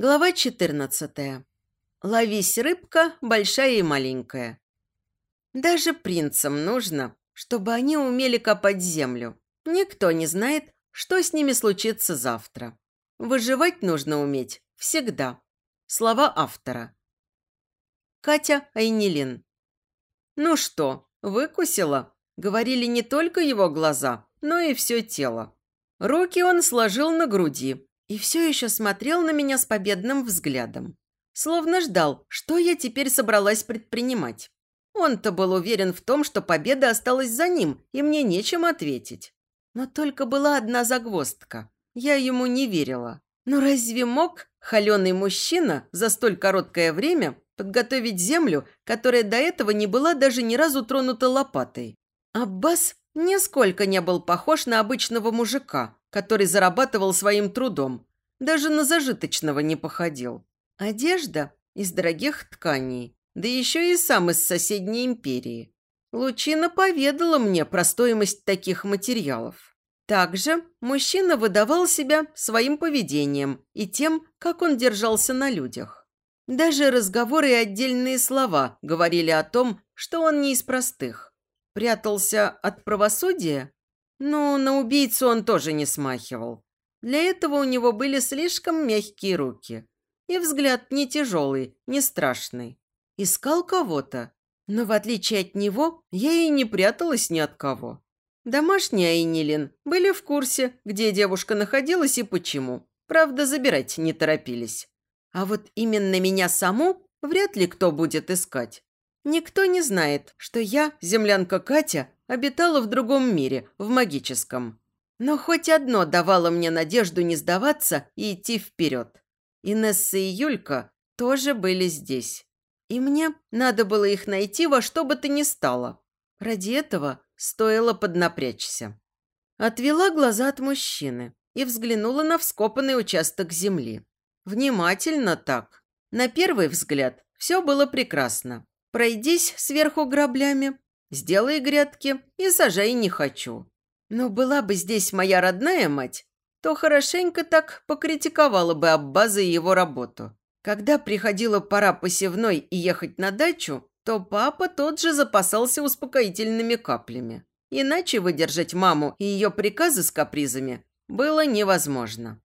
Глава 14. Ловись, рыбка, большая и маленькая. Даже принцам нужно, чтобы они умели копать землю. Никто не знает, что с ними случится завтра. Выживать нужно уметь всегда. Слова автора. Катя Айнилин. Ну что, выкусила? Говорили не только его глаза, но и все тело. Руки он сложил на груди, и все еще смотрел на меня с победным взглядом. Словно ждал, что я теперь собралась предпринимать. Он-то был уверен в том, что победа осталась за ним, и мне нечем ответить. Но только была одна загвоздка. Я ему не верила. Но разве мог холеный мужчина за столь короткое время подготовить землю, которая до этого не была даже ни разу тронута лопатой? Аббас нисколько не был похож на обычного мужика, который зарабатывал своим трудом. Даже на зажиточного не походил. Одежда из дорогих тканей, да еще и сам из соседней империи. Лучина поведала мне про стоимость таких материалов. Также мужчина выдавал себя своим поведением и тем, как он держался на людях. Даже разговоры и отдельные слова говорили о том, что он не из простых. Прятался от правосудия? Ну, на убийцу он тоже не смахивал. Для этого у него были слишком мягкие руки. И взгляд не тяжелый, не страшный. Искал кого-то. Но в отличие от него, я и не пряталась ни от кого. Домашние Айнилин были в курсе, где девушка находилась и почему. Правда, забирать не торопились. А вот именно меня саму вряд ли кто будет искать. Никто не знает, что я, землянка Катя, обитала в другом мире, в магическом. Но хоть одно давало мне надежду не сдаваться и идти вперед. Инесса и Юлька тоже были здесь. И мне надо было их найти во что бы то ни стало. Ради этого стоило поднапрячься. Отвела глаза от мужчины и взглянула на вскопанный участок земли. Внимательно так. На первый взгляд все было прекрасно. Пройдись сверху граблями, сделай грядки и сажай не хочу. Но была бы здесь моя родная мать, то хорошенько так покритиковала бы Аббаза и его работу. Когда приходила пора посевной и ехать на дачу, то папа тот же запасался успокоительными каплями. Иначе выдержать маму и ее приказы с капризами было невозможно.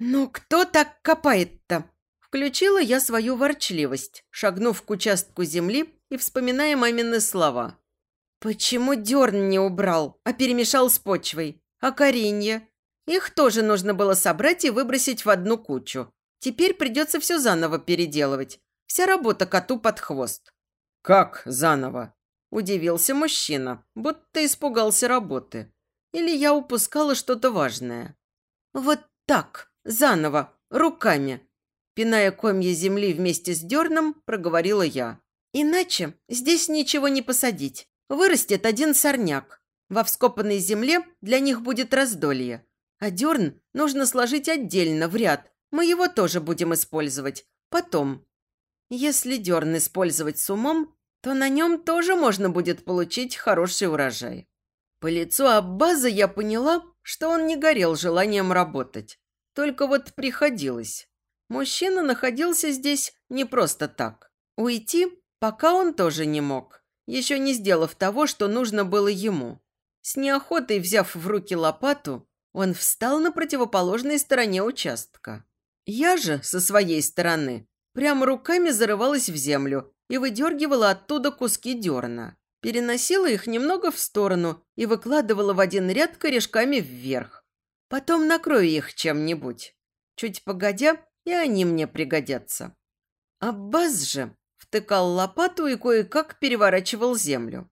«Ну кто так копает-то?» Включила я свою ворчливость, шагнув к участку земли и вспоминая мамины слова. «Почему дерн не убрал, а перемешал с почвой? А коренья? Их тоже нужно было собрать и выбросить в одну кучу. Теперь придется все заново переделывать. Вся работа коту под хвост». «Как заново?» – удивился мужчина, будто испугался работы. Или я упускала что-то важное. «Вот так, заново, руками», пиная комья земли вместе с дерном, проговорила я. «Иначе здесь ничего не посадить. Вырастет один сорняк. Во вскопанной земле для них будет раздолье. А дерн нужно сложить отдельно, в ряд. Мы его тоже будем использовать. Потом. Если дерн использовать с умом, то на нем тоже можно будет получить хороший урожай». По лицу Аббаза я поняла, что он не горел желанием работать. Только вот приходилось. Мужчина находился здесь не просто так. Уйти пока он тоже не мог, еще не сделав того, что нужно было ему. С неохотой взяв в руки лопату, он встал на противоположной стороне участка. Я же, со своей стороны, прямо руками зарывалась в землю и выдергивала оттуда куски дерна. Переносила их немного в сторону и выкладывала в один ряд корешками вверх. Потом накрою их чем-нибудь. Чуть погодя, и они мне пригодятся. Аббас же втыкал лопату и кое-как переворачивал землю.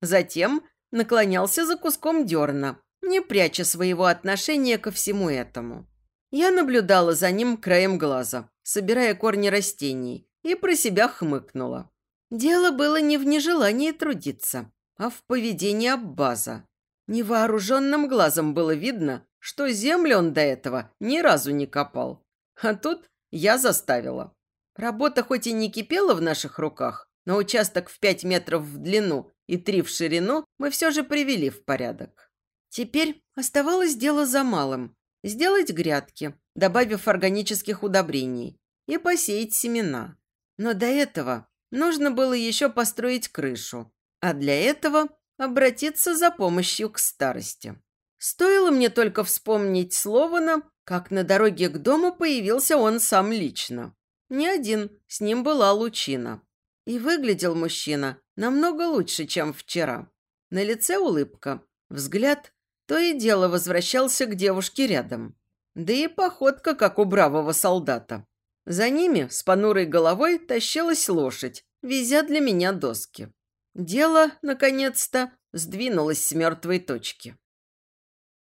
Затем наклонялся за куском дерна, не пряча своего отношения ко всему этому. Я наблюдала за ним краем глаза, собирая корни растений, и про себя хмыкнула. Дело было не в нежелании трудиться, а в поведении Аббаза. Невооруженным глазом было видно, что землю он до этого ни разу не копал. А тут я заставила. Работа хоть и не кипела в наших руках, но участок в пять метров в длину и три в ширину мы все же привели в порядок. Теперь оставалось дело за малым – сделать грядки, добавив органических удобрений, и посеять семена. Но до этого нужно было еще построить крышу, а для этого обратиться за помощью к старости. Стоило мне только вспомнить Слована, как на дороге к дому появился он сам лично. Не один, с ним была Лучина. И выглядел мужчина намного лучше, чем вчера. На лице улыбка, взгляд то и дело возвращался к девушке рядом. Да и походка, как у бравого солдата. За ними с понурой головой тащилась лошадь, везя для меня доски. Дело, наконец-то, сдвинулось с мертвой точки.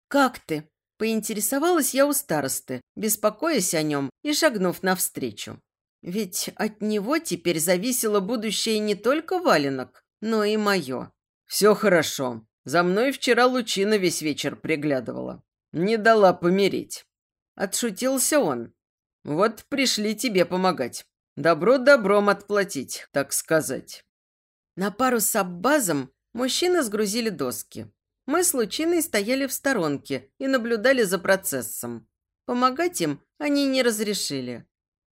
«Как ты?» – поинтересовалась я у старосты, беспокоясь о нем и шагнув навстречу. Ведь от него теперь зависело будущее не только валенок, но и мое. «Все хорошо. За мной вчера Лучина весь вечер приглядывала. Не дала помереть». Отшутился он. «Вот пришли тебе помогать. Добро добром отплатить, так сказать». На пару с Аббазом мужчины сгрузили доски. Мы с Лучиной стояли в сторонке и наблюдали за процессом. Помогать им они не разрешили.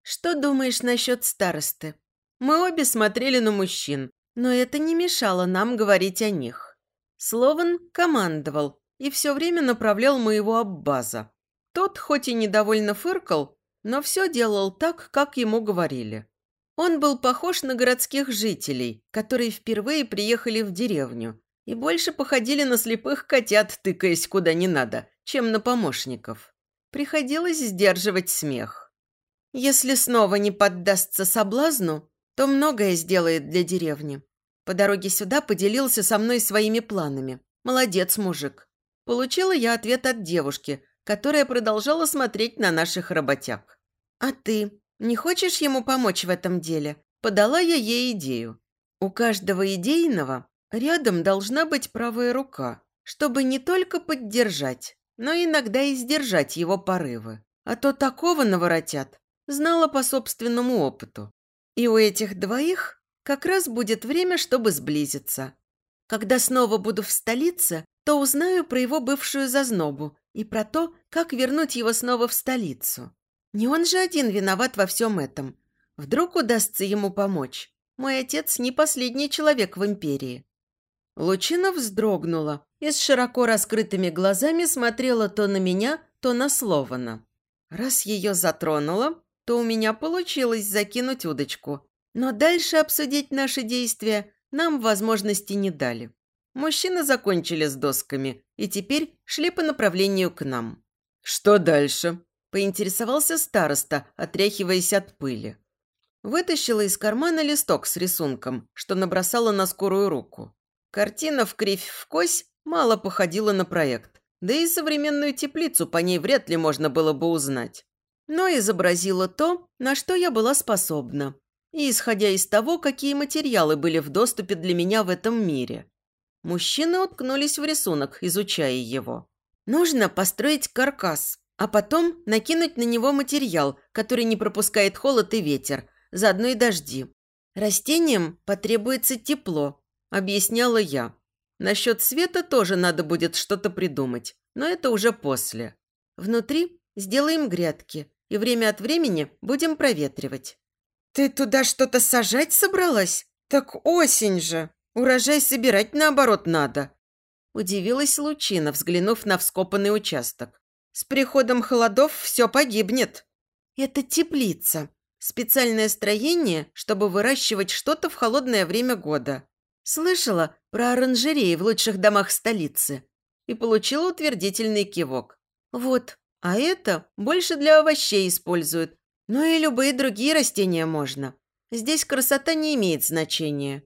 «Что думаешь насчет старосты?» Мы обе смотрели на мужчин, но это не мешало нам говорить о них. Слован командовал и все время направлял моего Аббаза. Тот хоть и недовольно фыркал, но все делал так, как ему говорили. Он был похож на городских жителей, которые впервые приехали в деревню и больше походили на слепых котят, тыкаясь куда не надо, чем на помощников. Приходилось сдерживать смех. Если снова не поддастся соблазну, то многое сделает для деревни. По дороге сюда поделился со мной своими планами. Молодец, мужик. Получила я ответ от девушки, которая продолжала смотреть на наших работяг. А ты не хочешь ему помочь в этом деле? Подала я ей идею. У каждого идейного рядом должна быть правая рука, чтобы не только поддержать, но иногда и сдержать его порывы. А то такого наворотят, знала по собственному опыту. И у этих двоих как раз будет время, чтобы сблизиться. Когда снова буду в столице, то узнаю про его бывшую зазнобу и про то, как вернуть его снова в столицу. Не он же один виноват во всем этом. Вдруг удастся ему помочь. Мой отец не последний человек в империи. Лучина вздрогнула и с широко раскрытыми глазами смотрела то на меня, то на Слована. Раз ее затронуло, то у меня получилось закинуть удочку. Но дальше обсудить наши действия нам возможности не дали. Мужчины закончили с досками и теперь шли по направлению к нам. «Что дальше?» – поинтересовался староста, отряхиваясь от пыли. Вытащила из кармана листок с рисунком, что набросала на скорую руку. Картина в кривь в кось мало походила на проект, да и современную теплицу по ней вряд ли можно было бы узнать но изобразила то, на что я была способна, и исходя из того, какие материалы были в доступе для меня в этом мире. Мужчины уткнулись в рисунок, изучая его. Нужно построить каркас, а потом накинуть на него материал, который не пропускает холод и ветер, заодно и дожди. Растениям потребуется тепло, объясняла я. Насчет света тоже надо будет что-то придумать, но это уже после. Внутри сделаем грядки, и время от времени будем проветривать». «Ты туда что-то сажать собралась? Так осень же! Урожай собирать, наоборот, надо!» Удивилась Лучина, взглянув на вскопанный участок. «С приходом холодов все погибнет». «Это теплица. Специальное строение, чтобы выращивать что-то в холодное время года. Слышала про оранжереи в лучших домах столицы?» И получила утвердительный кивок. «Вот, а это больше для овощей используют. Ну и любые другие растения можно. Здесь красота не имеет значения.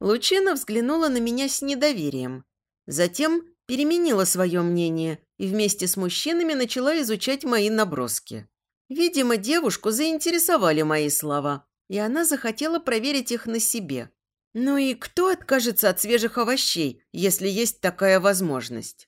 Лучина взглянула на меня с недоверием. Затем переменила свое мнение и вместе с мужчинами начала изучать мои наброски. Видимо, девушку заинтересовали мои слова, и она захотела проверить их на себе. Ну и кто откажется от свежих овощей, если есть такая возможность?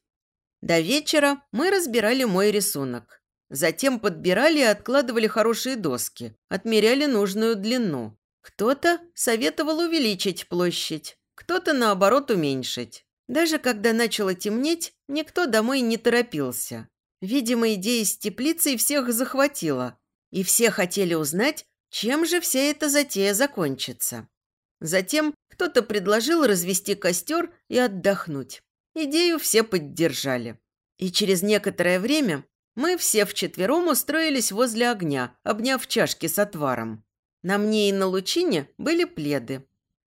До вечера мы разбирали мой рисунок. Затем подбирали и откладывали хорошие доски, отмеряли нужную длину. Кто-то советовал увеличить площадь, кто-то, наоборот, уменьшить. Даже когда начало темнеть, никто домой не торопился. Видимо, идея с теплицей всех захватила. И все хотели узнать, чем же вся эта затея закончится. Затем кто-то предложил развести костер и отдохнуть. Идею все поддержали. И через некоторое время мы все вчетвером устроились возле огня, обняв чашки с отваром. На мне и на лучине были пледы.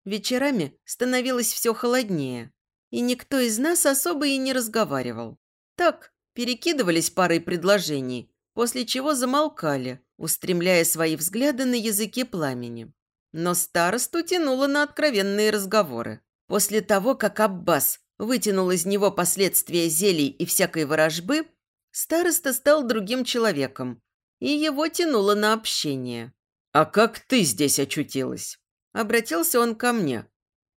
Вечерами становилось все холоднее, и никто из нас особо и не разговаривал. Так, перекидывались парой предложений, после чего замолкали, устремляя свои взгляды на языки пламени. Но старосту тянуло на откровенные разговоры. После того, как Аббас вытянул из него последствия зелий и всякой ворожбы, староста стал другим человеком, и его тянуло на общение. «А как ты здесь очутилась?» Обратился он ко мне.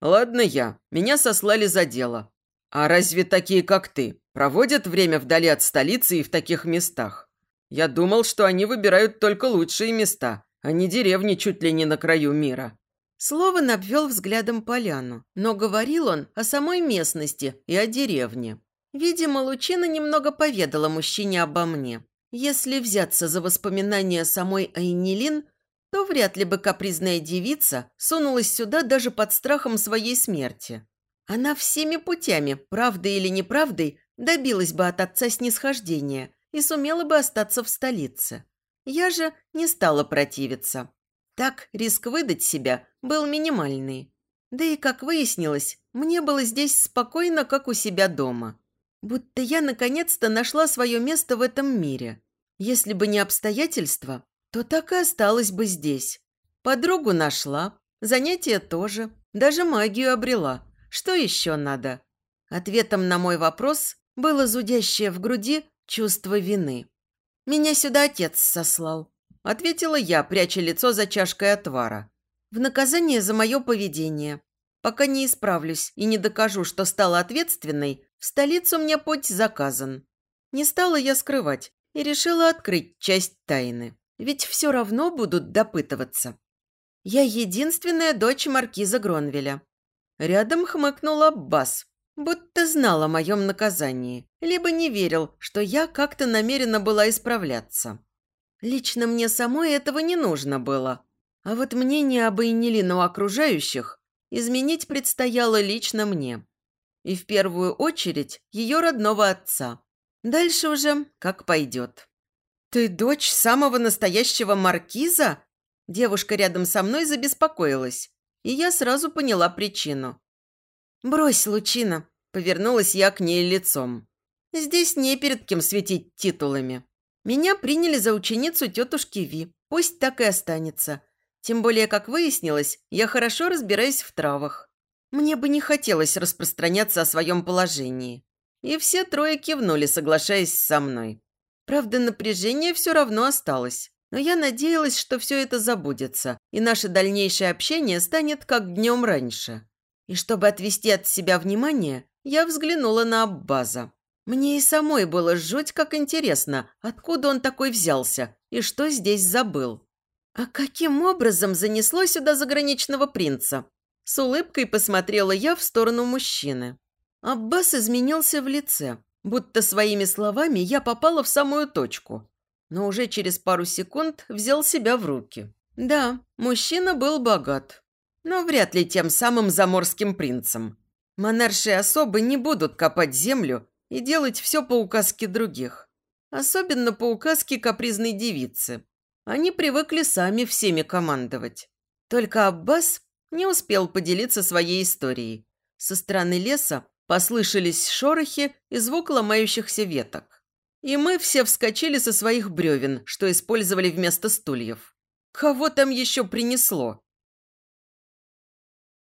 «Ладно я, меня сослали за дело. А разве такие, как ты, проводят время вдали от столицы и в таких местах? Я думал, что они выбирают только лучшие места, а не деревни чуть ли не на краю мира». Слово обвел взглядом поляну, но говорил он о самой местности и о деревне. Видимо, Лучина немного поведала мужчине обо мне. Если взяться за воспоминания самой Айнилин, то вряд ли бы капризная девица сунулась сюда даже под страхом своей смерти. Она всеми путями, правдой или неправдой, добилась бы от отца снисхождения и сумела бы остаться в столице. Я же не стала противиться. Так риск выдать себя был минимальный. Да и, как выяснилось, мне было здесь спокойно, как у себя дома. Будто я наконец-то нашла свое место в этом мире. Если бы не обстоятельства, то так и осталась бы здесь. Подругу нашла, занятия тоже, даже магию обрела. Что еще надо? Ответом на мой вопрос было зудящее в груди чувство вины. «Меня сюда отец сослал», – ответила я, пряча лицо за чашкой отвара. «В наказание за мое поведение. Пока не исправлюсь и не докажу, что стала ответственной, в столицу мне путь заказан». Не стала я скрывать и решила открыть часть тайны. Ведь все равно будут допытываться. Я единственная дочь маркиза Гронвеля. Рядом хмыкнул Аббас, будто знал о моем наказании, либо не верил, что я как-то намерена была исправляться. Лично мне самой этого не нужно было. А вот мнение об Эйнилин у окружающих изменить предстояло лично мне. И в первую очередь ее родного отца. Дальше уже как пойдет. «Ты дочь самого настоящего маркиза?» Девушка рядом со мной забеспокоилась, и я сразу поняла причину. «Брось, Лучина!» – повернулась я к ней лицом. «Здесь не перед кем светить титулами. Меня приняли за ученицу тетушки Ви. Пусть так и останется. Тем более, как выяснилось, я хорошо разбираюсь в травах. Мне бы не хотелось распространяться о своем положении. И все трое кивнули, соглашаясь со мной. Правда, напряжение все равно осталось. Но я надеялась, что все это забудется, и наше дальнейшее общение станет как днем раньше. И чтобы отвести от себя внимание, я взглянула на Аббаза. Мне и самой было жуть как интересно, откуда он такой взялся и что здесь забыл. А каким образом занесло сюда заграничного принца? С улыбкой посмотрела я в сторону мужчины. Аббас изменился в лице, будто своими словами я попала в самую точку. Но уже через пару секунд взял себя в руки. Да, мужчина был богат, но вряд ли тем самым заморским принцем. Монаршие особы не будут копать землю и делать все по указке других. Особенно по указке капризной девицы. Они привыкли сами всеми командовать. Только Аббас не успел поделиться своей историей. Со стороны леса послышались шорохи и звук ломающихся веток. И мы все вскочили со своих бревен, что использовали вместо стульев. Кого там еще принесло?